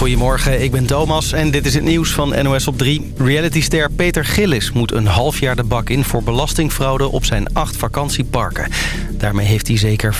Goedemorgen, ik ben Thomas en dit is het nieuws van NOS op 3. Realityster Peter Gillis moet een half jaar de bak in voor belastingfraude op zijn acht vakantieparken. Daarmee heeft hij zeker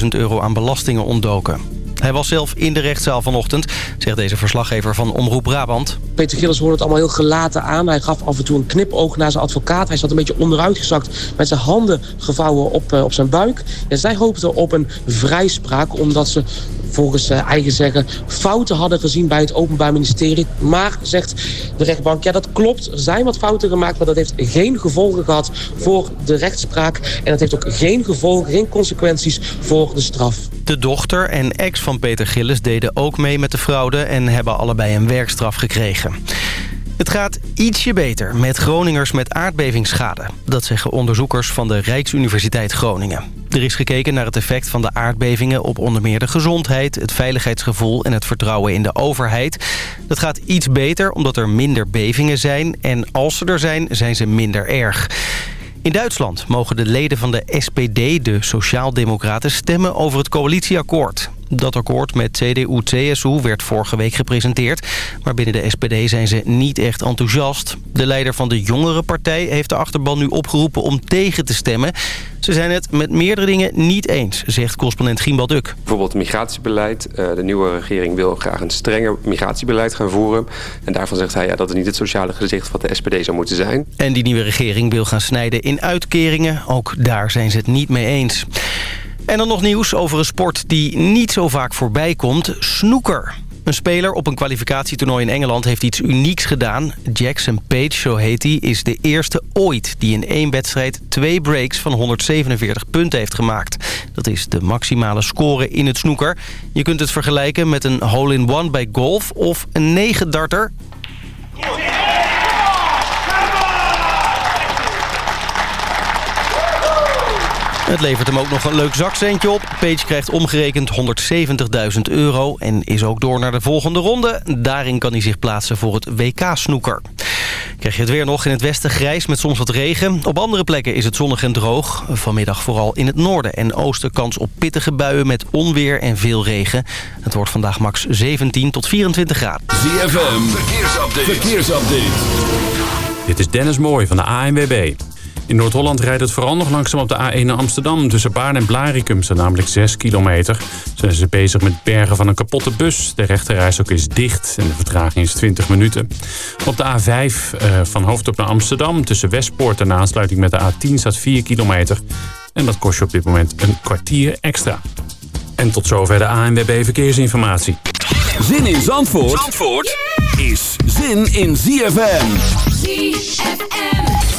500.000 euro aan belastingen ontdoken. Hij was zelf in de rechtszaal vanochtend, zegt deze verslaggever van Omroep Brabant. Peter Gillis hoorde het allemaal heel gelaten aan. Hij gaf af en toe een knipoog naar zijn advocaat. Hij zat een beetje onderuitgezakt met zijn handen gevouwen op, uh, op zijn buik. En zij hoopten op een vrijspraak omdat ze volgens uh, eigen zeggen fouten hadden gezien bij het Openbaar Ministerie. Maar, zegt de rechtbank, ja dat klopt. Er zijn wat fouten gemaakt, maar dat heeft geen gevolgen gehad voor de rechtspraak. En dat heeft ook geen gevolgen, geen consequenties voor de straf. De dochter en ex van Peter Gillis deden ook mee met de fraude... en hebben allebei een werkstraf gekregen. Het gaat ietsje beter met Groningers met aardbevingsschade. Dat zeggen onderzoekers van de Rijksuniversiteit Groningen. Er is gekeken naar het effect van de aardbevingen op onder meer de gezondheid... het veiligheidsgevoel en het vertrouwen in de overheid. Dat gaat iets beter omdat er minder bevingen zijn... en als ze er zijn, zijn ze minder erg. In Duitsland mogen de leden van de SPD, de Sociaaldemocraten, stemmen over het coalitieakkoord. Dat akkoord met CDU-CSU werd vorige week gepresenteerd. Maar binnen de SPD zijn ze niet echt enthousiast. De leider van de jongere partij heeft de achterban nu opgeroepen om tegen te stemmen. Ze zijn het met meerdere dingen niet eens, zegt correspondent Gimbal Duk. Bijvoorbeeld migratiebeleid. Eh, de nieuwe regering wil graag een strenger migratiebeleid gaan voeren. En daarvan zegt hij ja, dat het niet het sociale gezicht van de SPD zou moeten zijn. En die nieuwe regering wil gaan snijden in uitkeringen. Ook daar zijn ze het niet mee eens. En dan nog nieuws over een sport die niet zo vaak voorbij komt. Snoeker. Een speler op een kwalificatietoernooi in Engeland heeft iets unieks gedaan. Jackson Page, zo heet hij, is de eerste ooit die in één wedstrijd twee breaks van 147 punten heeft gemaakt. Dat is de maximale score in het snoeker. Je kunt het vergelijken met een hole-in-one bij golf of een negendarter. Het levert hem ook nog een leuk zakcentje op. Page krijgt omgerekend 170.000 euro en is ook door naar de volgende ronde. Daarin kan hij zich plaatsen voor het WK-snoeker. Krijg je het weer nog in het westen grijs met soms wat regen. Op andere plekken is het zonnig en droog. Vanmiddag vooral in het noorden en oosten kans op pittige buien met onweer en veel regen. Het wordt vandaag max 17 tot 24 graden. ZFM, verkeersupdate. verkeersupdate. Dit is Dennis Mooij van de ANWB. In Noord-Holland rijdt het vooral nog langzaam op de A1 naar Amsterdam. Tussen Baarn en Blarikum staan namelijk 6 kilometer. Zijn ze bezig met bergen van een kapotte bus. De rechterreis is dicht en de vertraging is 20 minuten. Op de A5 uh, van Hoofddorp naar Amsterdam... tussen Westpoort en aansluiting met de A10 staat 4 kilometer. En dat kost je op dit moment een kwartier extra. En tot zover de ANWB Verkeersinformatie. Zin in Zandvoort, Zandvoort is zin in ZFM. ZFM.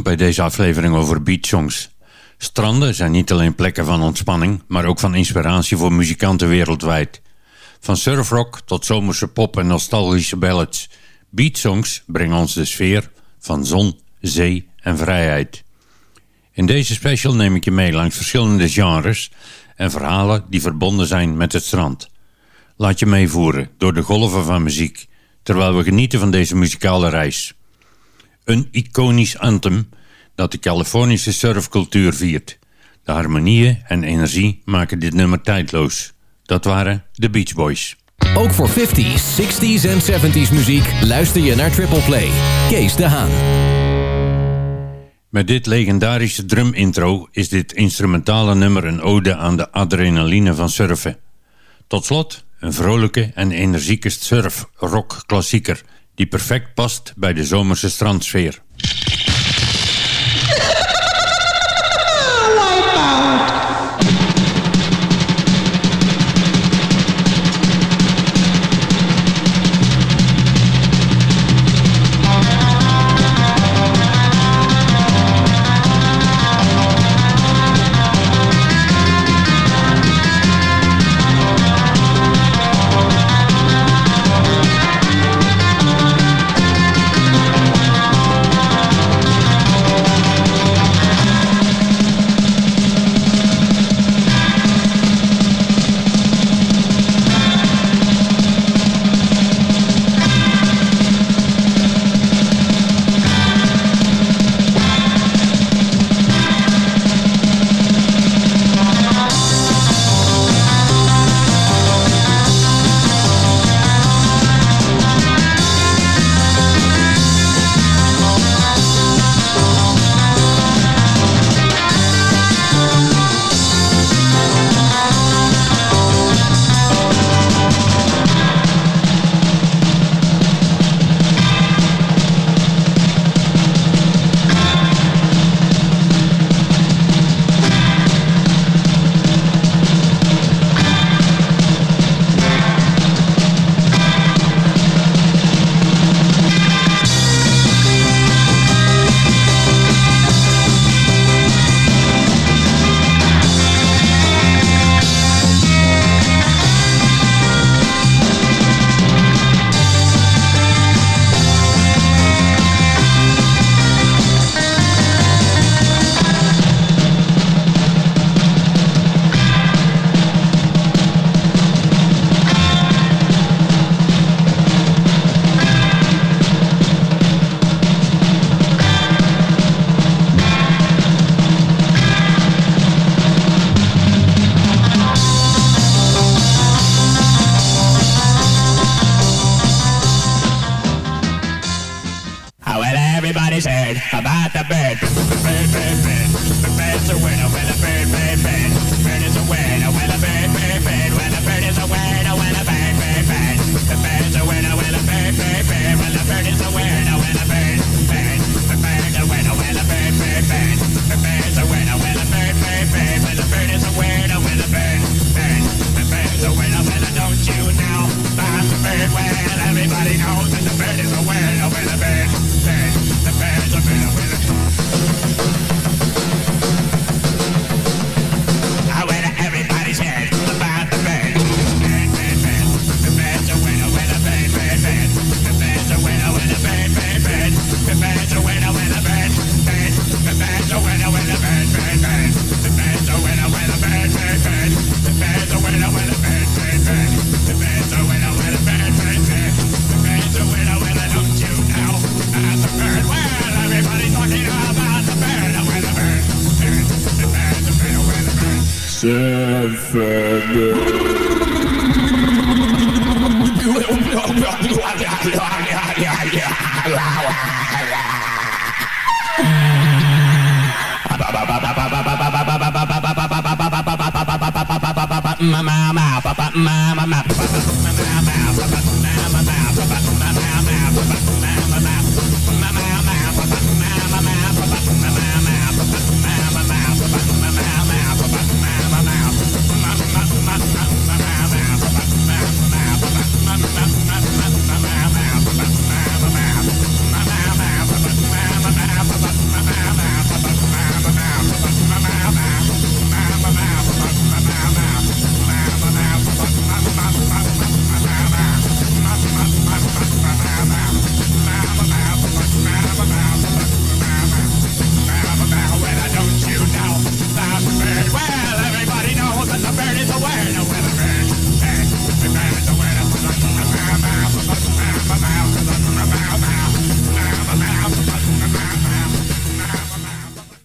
Bij deze aflevering over beachsongs. Stranden zijn niet alleen plekken van ontspanning, maar ook van inspiratie voor muzikanten wereldwijd. Van surfrock tot zomerse pop en nostalgische ballads. Beachsongs brengen ons de sfeer van zon, zee en vrijheid. In deze special neem ik je mee langs verschillende genres en verhalen die verbonden zijn met het strand. Laat je meevoeren door de golven van muziek, terwijl we genieten van deze muzikale reis. Een iconisch anthem dat de Californische surfcultuur viert. De harmonieën en energie maken dit nummer tijdloos. Dat waren de Beach Boys. Ook voor 50s, 60s en 70s muziek luister je naar Triple Play. Kees de Haan. Met dit legendarische drum-intro is dit instrumentale nummer een ode aan de adrenaline van surfen. Tot slot een vrolijke en energieke surf-rock-klassieker die perfect past bij de zomerse strandsfeer. bird is aware now when a bird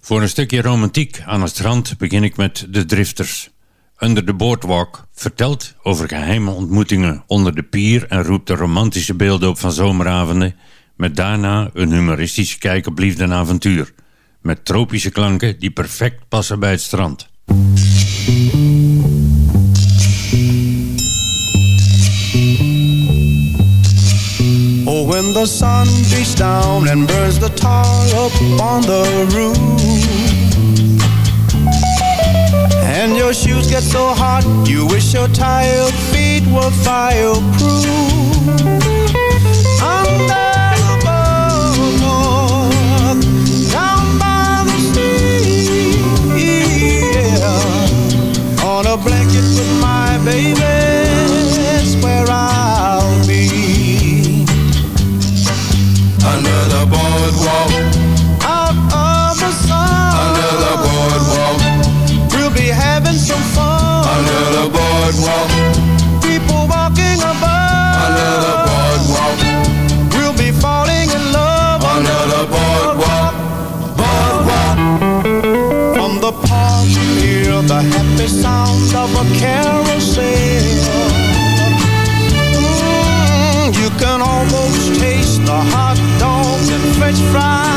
Voor een stukje romantiek aan het strand begin ik met de drifters. Under the Boardwalk vertelt over geheime ontmoetingen onder de pier en roept de romantische beelden op van zomeravonden, met daarna een humoristische kijk op liefde en avontuur, met tropische klanken die perfect passen bij het strand. Oh, when the sun beats down and burns the tar up on the roof. And your shoes get so hot You wish your tired feet were fireproof. Under on a blanket with my baby. the sound of a carousel. Mm, you can almost taste the hot dogs and french fries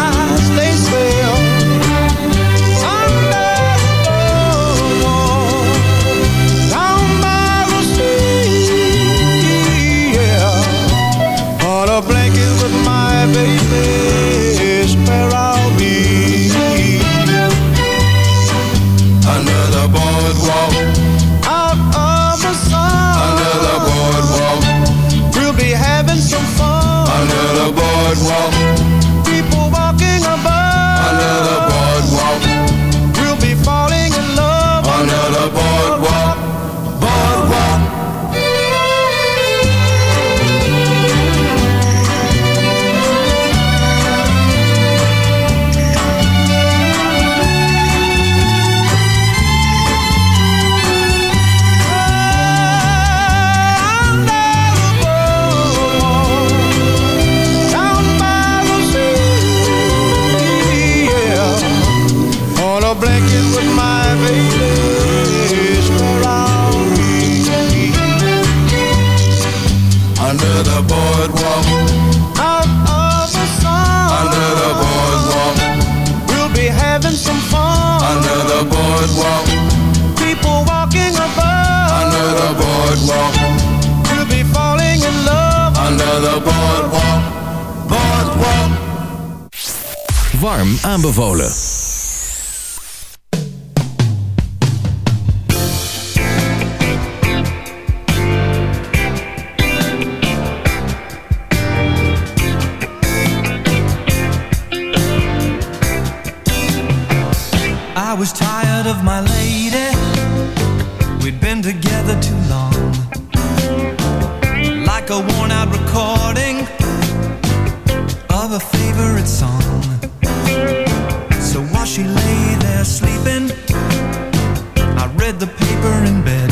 read the paper in bed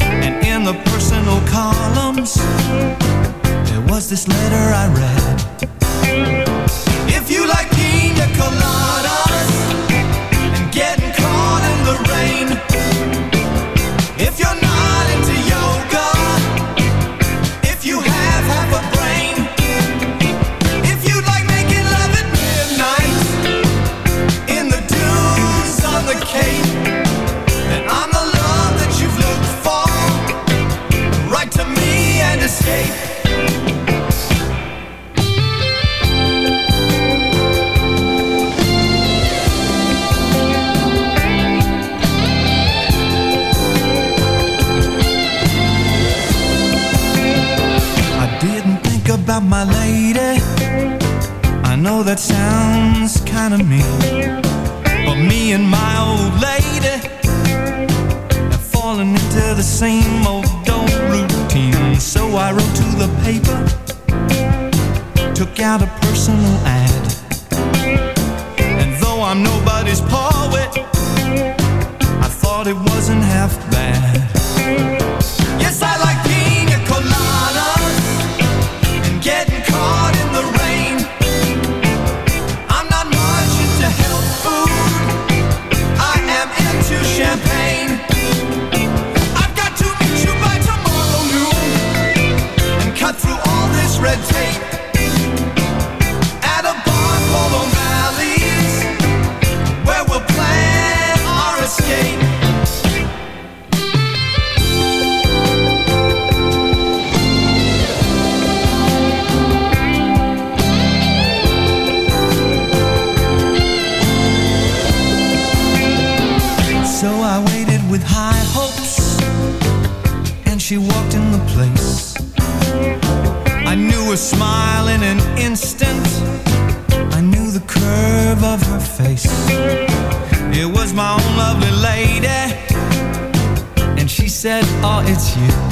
and in the personal columns there was this letter you.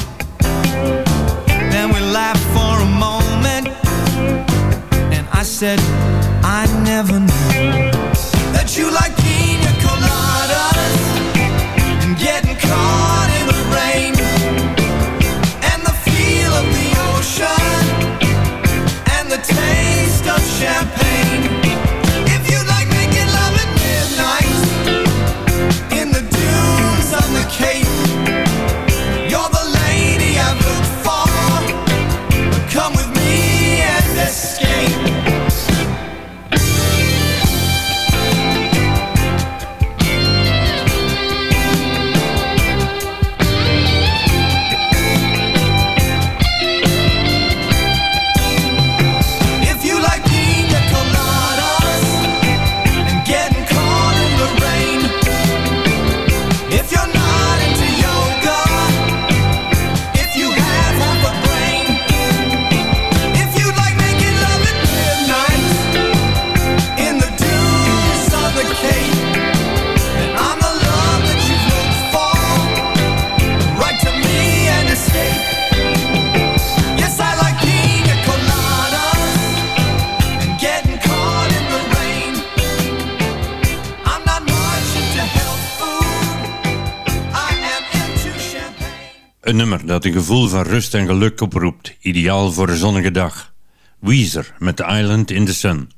Een nummer dat een gevoel van rust en geluk oproept, ideaal voor een zonnige dag. Weezer met The Island in the Sun.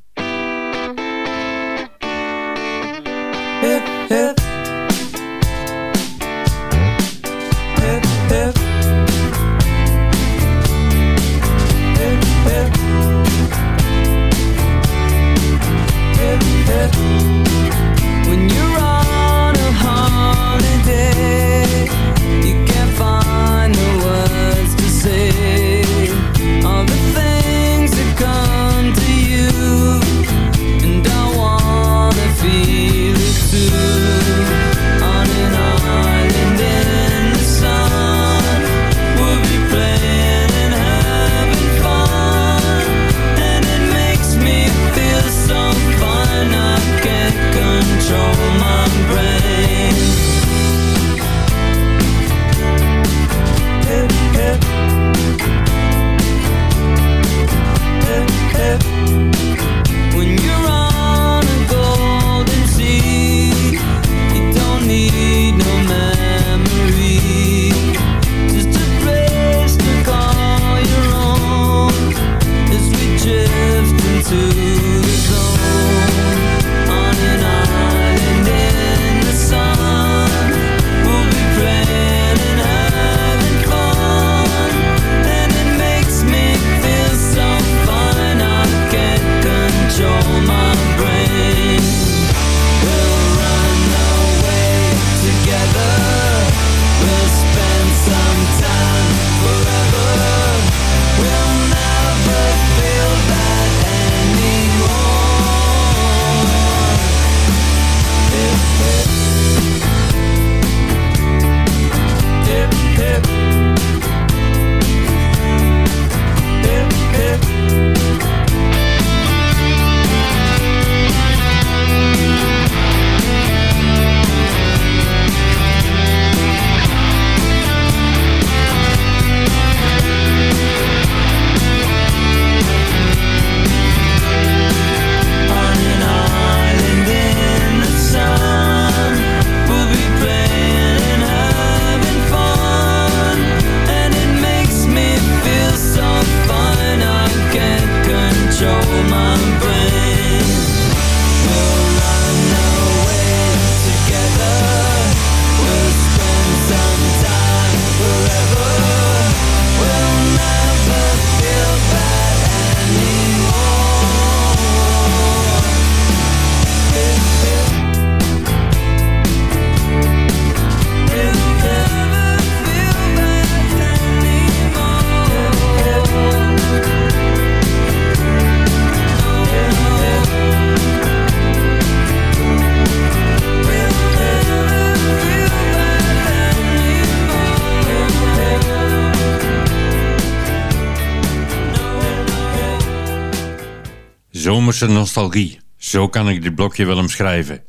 Nostalgie, zo kan ik dit blokje wel omschrijven.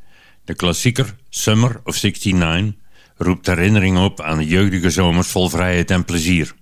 De klassieker Summer of 69 roept herinnering op aan de jeugdige zomers vol vrijheid en plezier.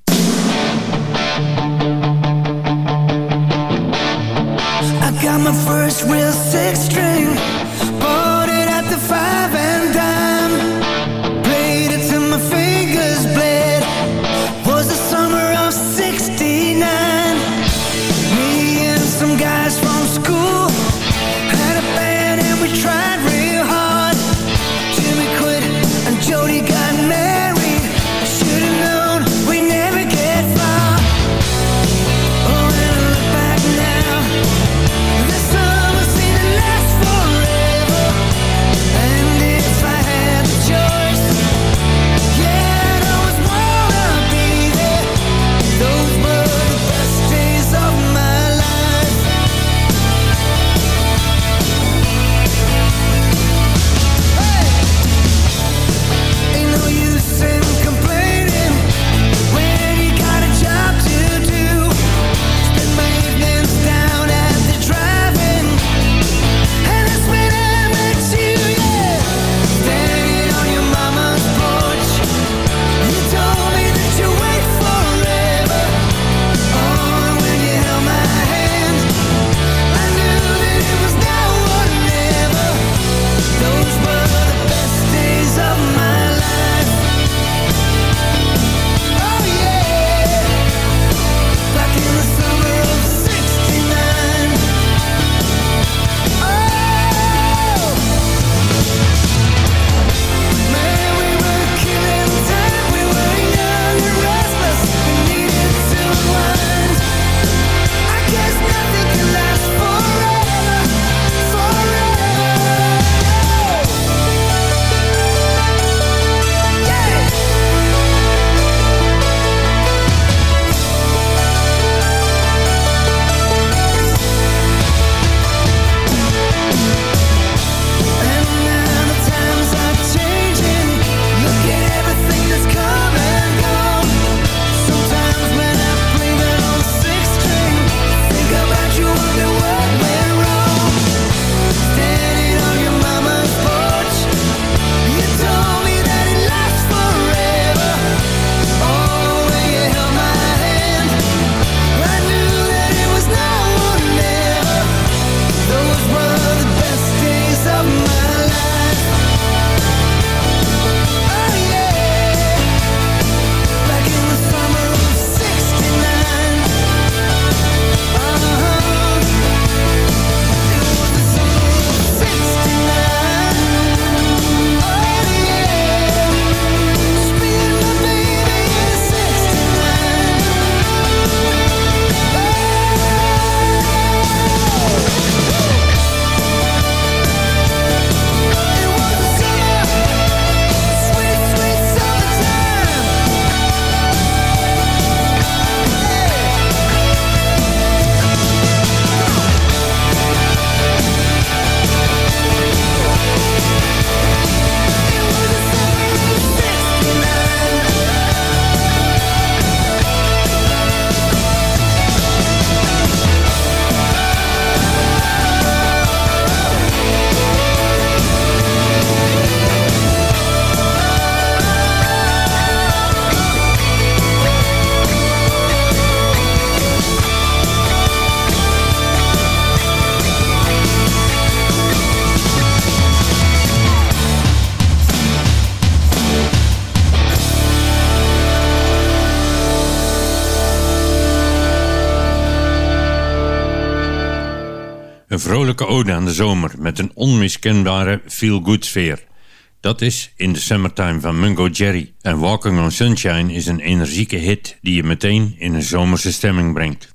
Een vrolijke ode aan de zomer met een onmiskenbare feel-good sfeer. Dat is In the Summertime van Mungo Jerry. En Walking on Sunshine is een energieke hit die je meteen in een zomerse stemming brengt.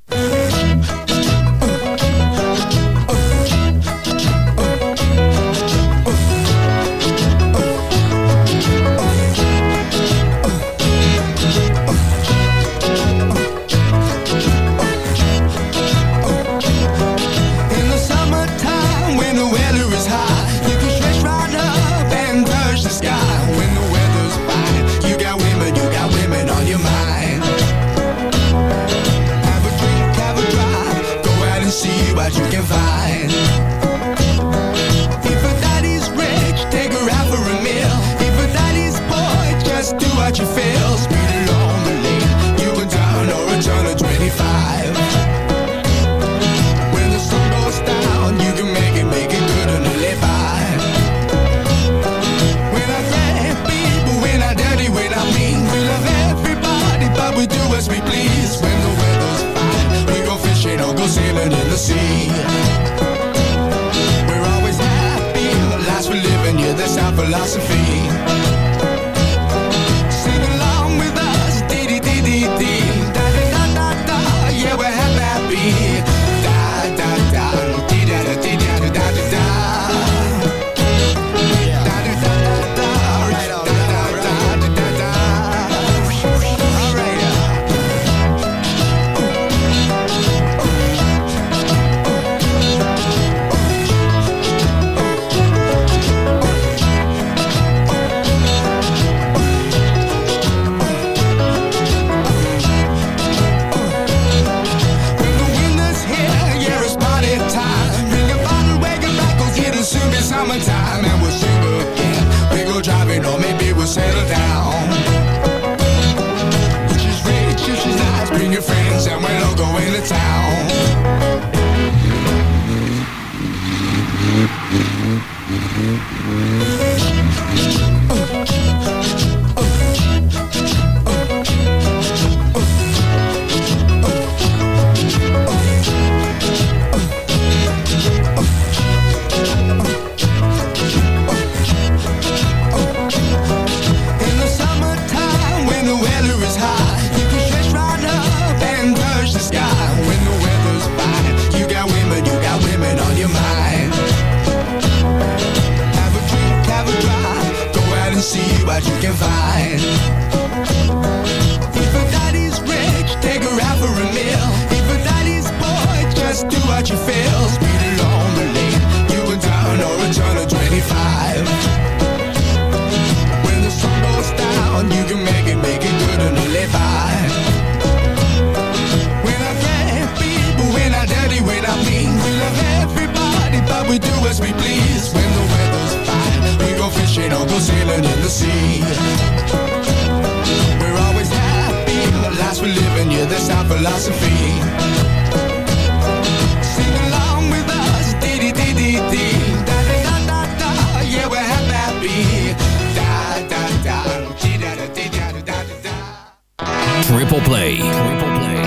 Triple Play.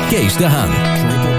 Kees de Haan.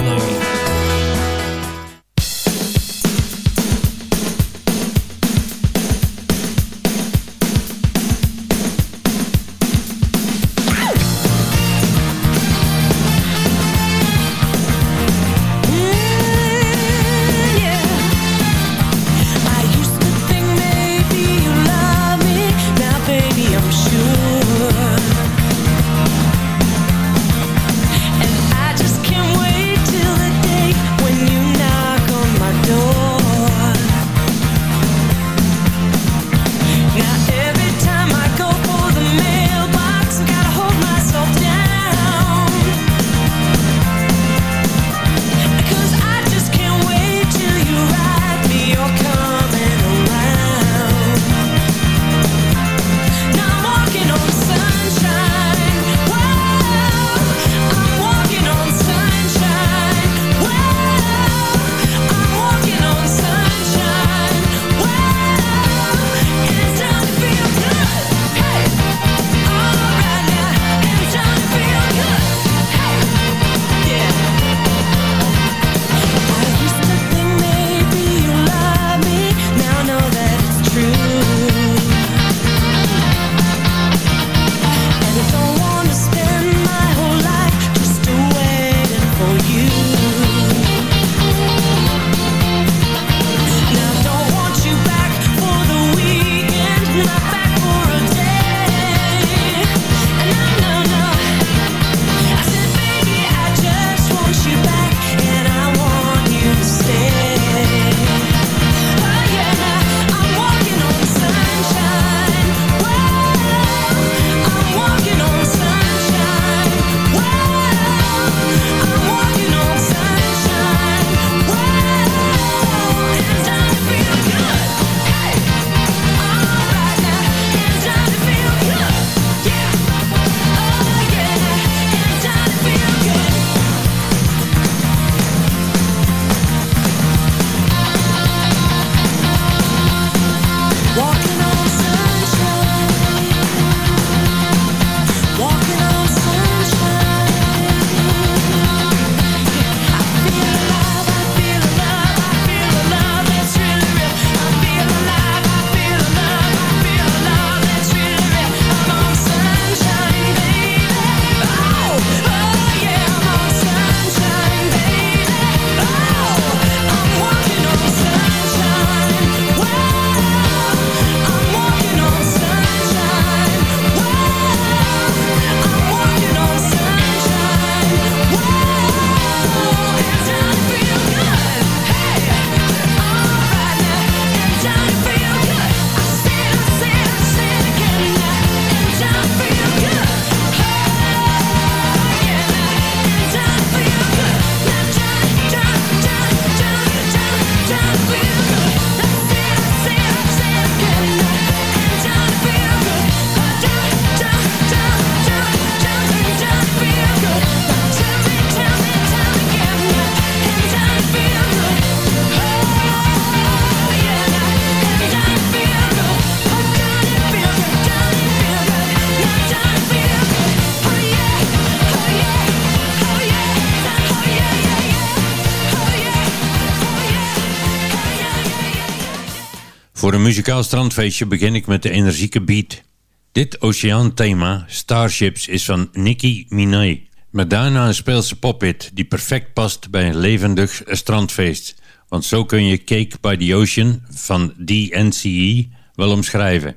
Voor een muzikaal strandfeestje begin ik met de energieke beat. Dit oceaanthema, Starships, is van Nicki Minaj. Met daarna een speelse pophit die perfect past bij een levendig strandfeest. Want zo kun je Cake by the Ocean van DNCE wel omschrijven.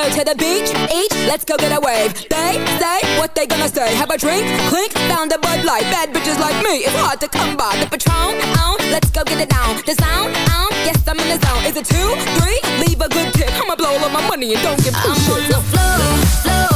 go to the beach, eat, let's go get a wave. They say what they gonna say. Have a drink, clink, found a Bud Light. Bad bitches like me, it's hard to come by. The Patron, on, let's go get it down. The sound, on, yes, I'm in the zone. Is it two, three? Leave a good tip. I'ma blow all my money and don't give two I'm. On the floor, floor.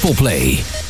Triple Play.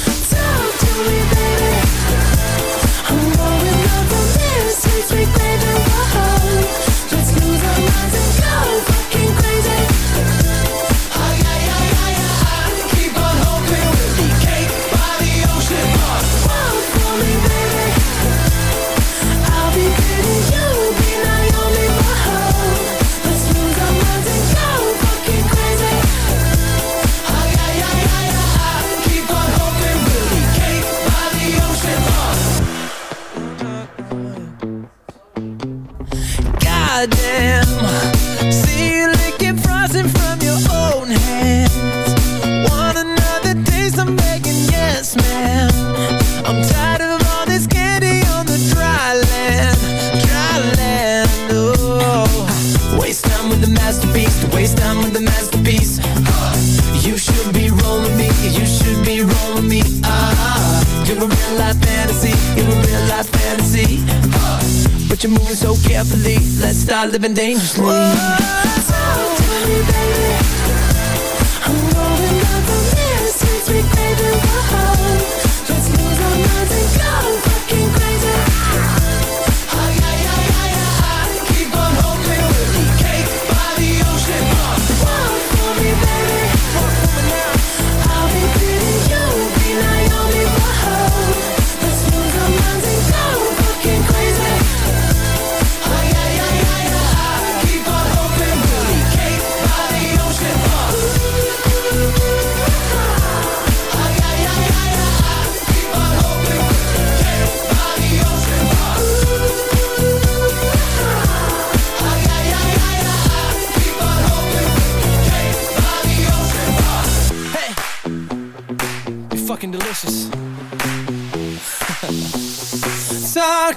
You should be rolling me, you should be rolling me. Ah, uh -huh. you're a real life fantasy, you're a real life fantasy. Uh -huh. But you're moving so carefully, let's start living dangerously. Whoa, talk to me, baby. I'm rolling up on me, baby. Whoa.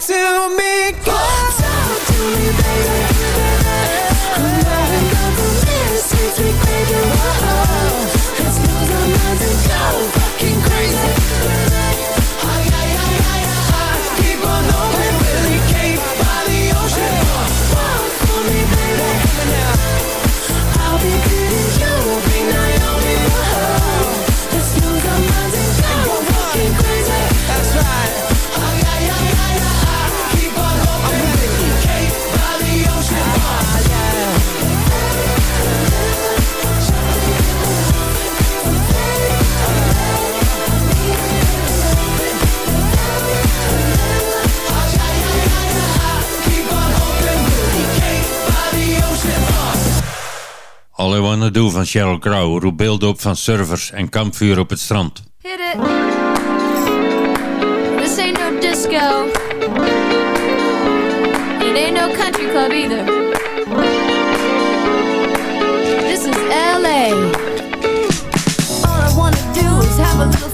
to me. Go. All I Wanna Do van Sheryl Crow roept beelden op van servers en kampvuur op het strand. Hit it. This ain't no disco. It ain't no country club either. This is L.A. All I wanna do is have a little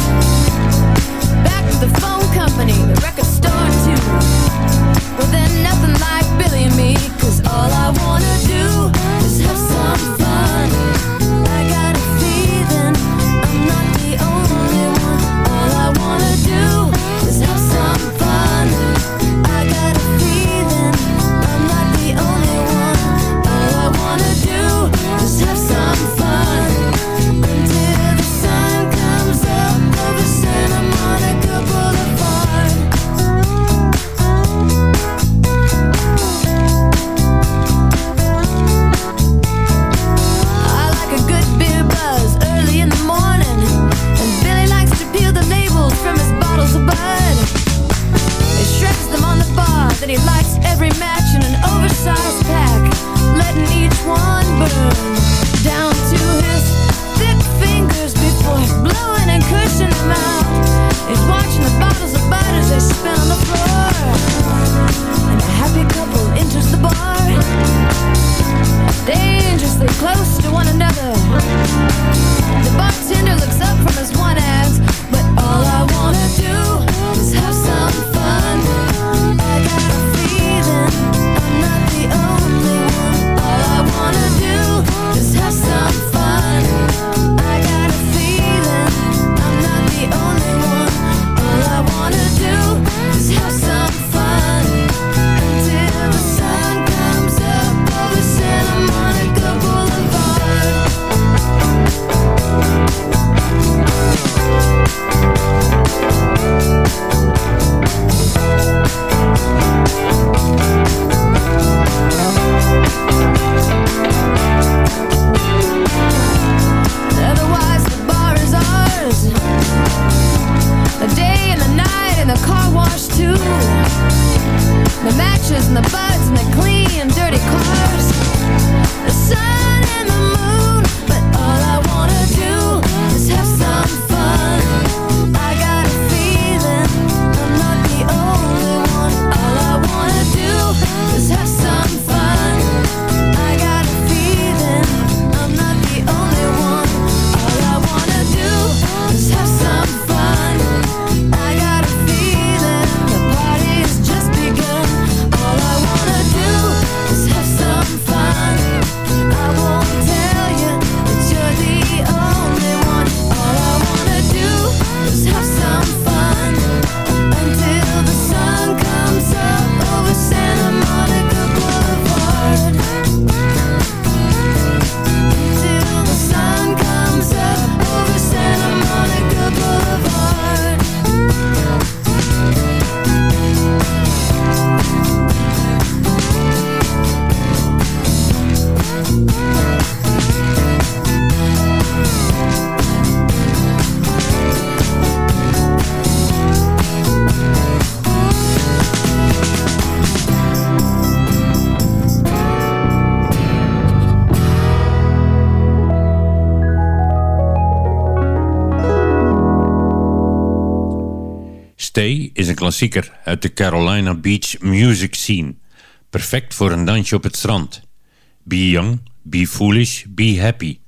the phone company, the record store too. Well, they're nothing like Billy and me, 'cause all I wanna do uit de Carolina Beach music scene. Perfect voor een dansje op het strand. Be young, be foolish, be happy.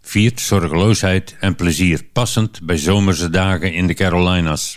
Viert zorgeloosheid en plezier passend bij zomerse dagen in de Carolinas.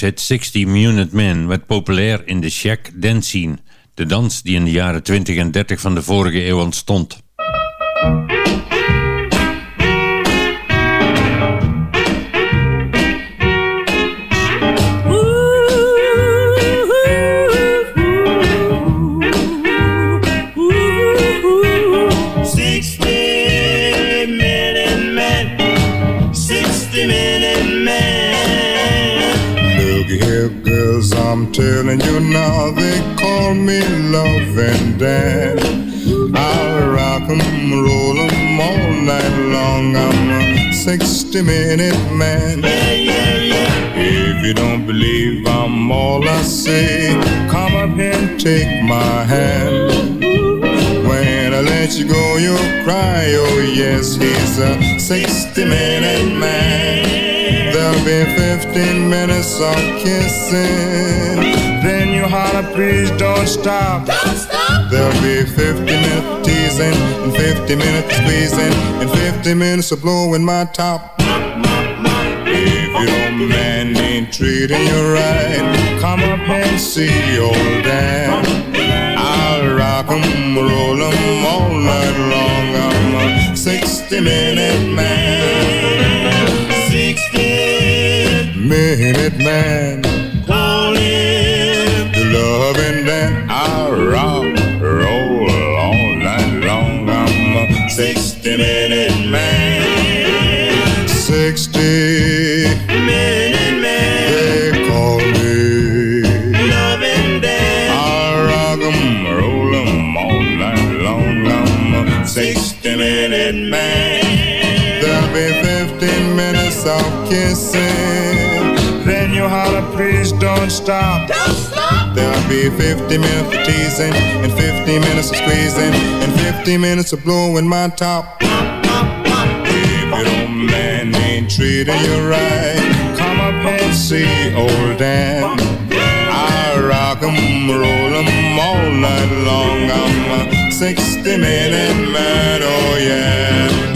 Het 60 Minute Man werd populair in de shack dance scene, de dans die in de jaren 20 en 30 van de vorige eeuw ontstond. I'm you now, they call me love and dad. I'll rock 'em, roll 'em all night long. I'm a 60 minute man. If you don't believe I'm all I say, come up and take my hand. When I let you go, you'll cry. Oh, yes, he's a 60 minute man. There'll be 15 minutes of kissing. You holler, please don't stop. Don't stop. There'll be 50 minutes teasing, and 50 minutes squeezing, and 50 minutes of blowing my top. If your man ain't treating you right, come up and see old Dan. I'll rock 'em, roll 'em all night long. I'm a 60 minute man. 60 minute man. Call him the loving Dan. I'll rock, roll all night long. I'm a 60 minute man. 60 minute man. They call me loving Dan. I'll rock 'em, roll 'em all night long. I'm a 60 minute man. There'll be 15 minutes of kissing. Then you holler, please don't stop. Don't stop. There'll be 50 minutes of teasing, and 50 minutes of squeezing, and 50 minutes of blowing my top. If your man ain't treating you right, come up and see old Dan. I rock 'em, roll 'em all night long. I'm a 60 minute man, oh yeah.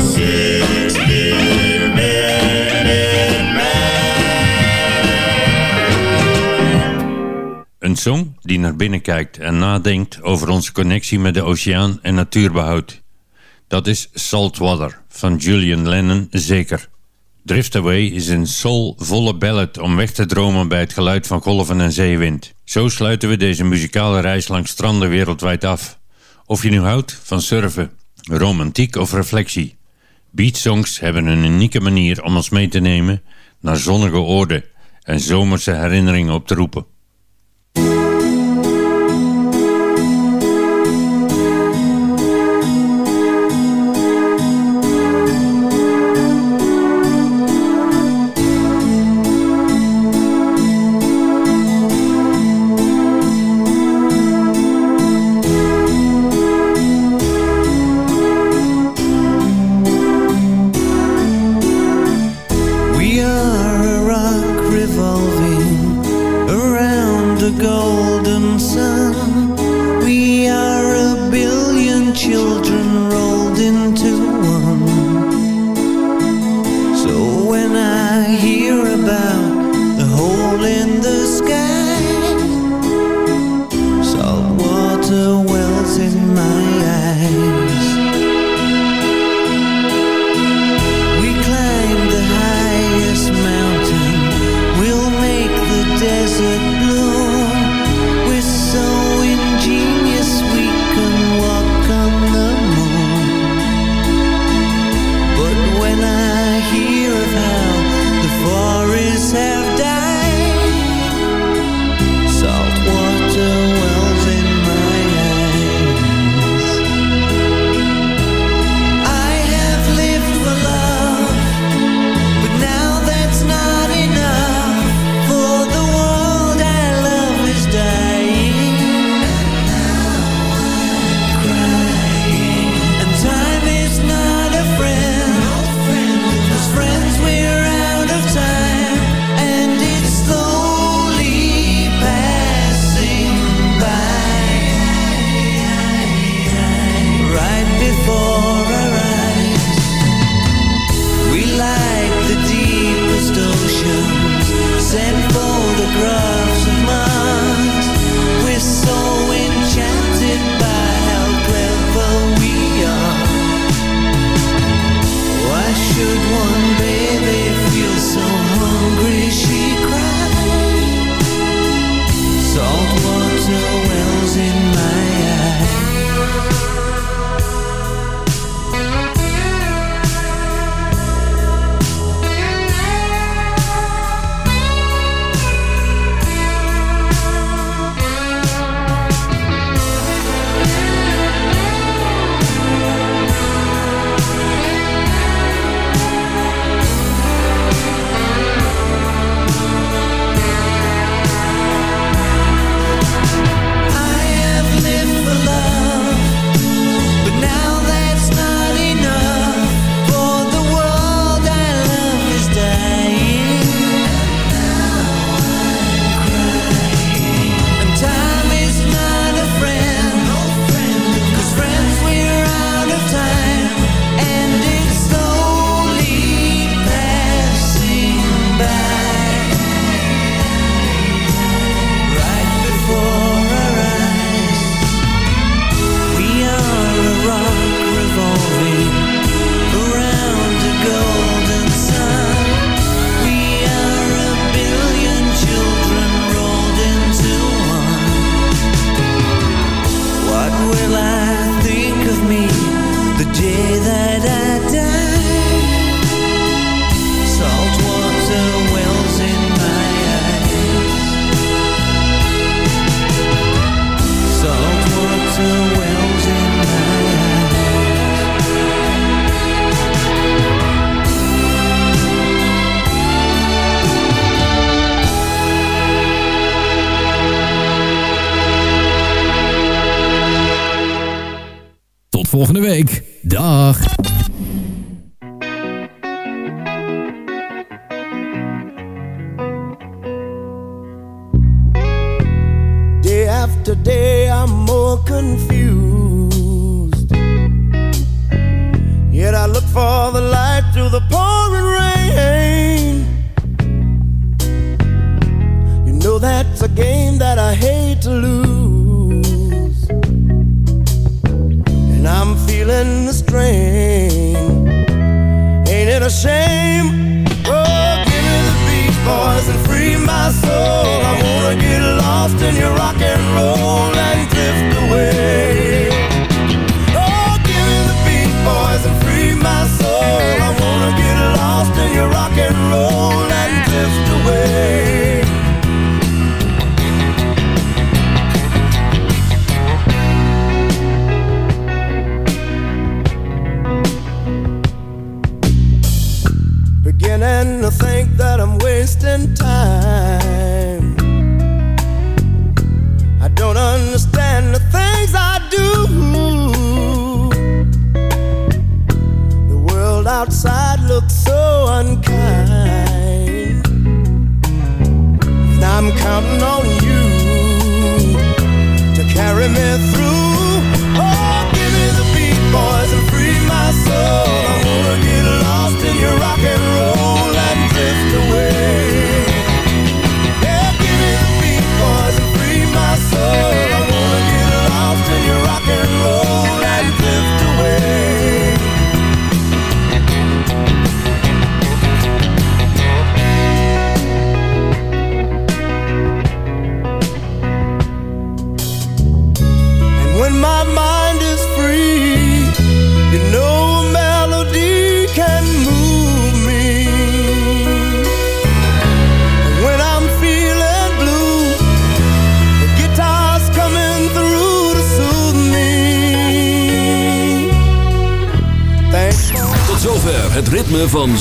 Een song die naar binnen kijkt en nadenkt over onze connectie met de oceaan en natuurbehoud. Dat is Saltwater van Julian Lennon zeker. Drift Away is een soulvolle ballad om weg te dromen bij het geluid van golven en zeewind. Zo sluiten we deze muzikale reis langs stranden wereldwijd af. Of je nu houdt van surfen, romantiek of reflectie. Beachsongs hebben een unieke manier om ons mee te nemen naar zonnige oorden en zomerse herinneringen op te roepen.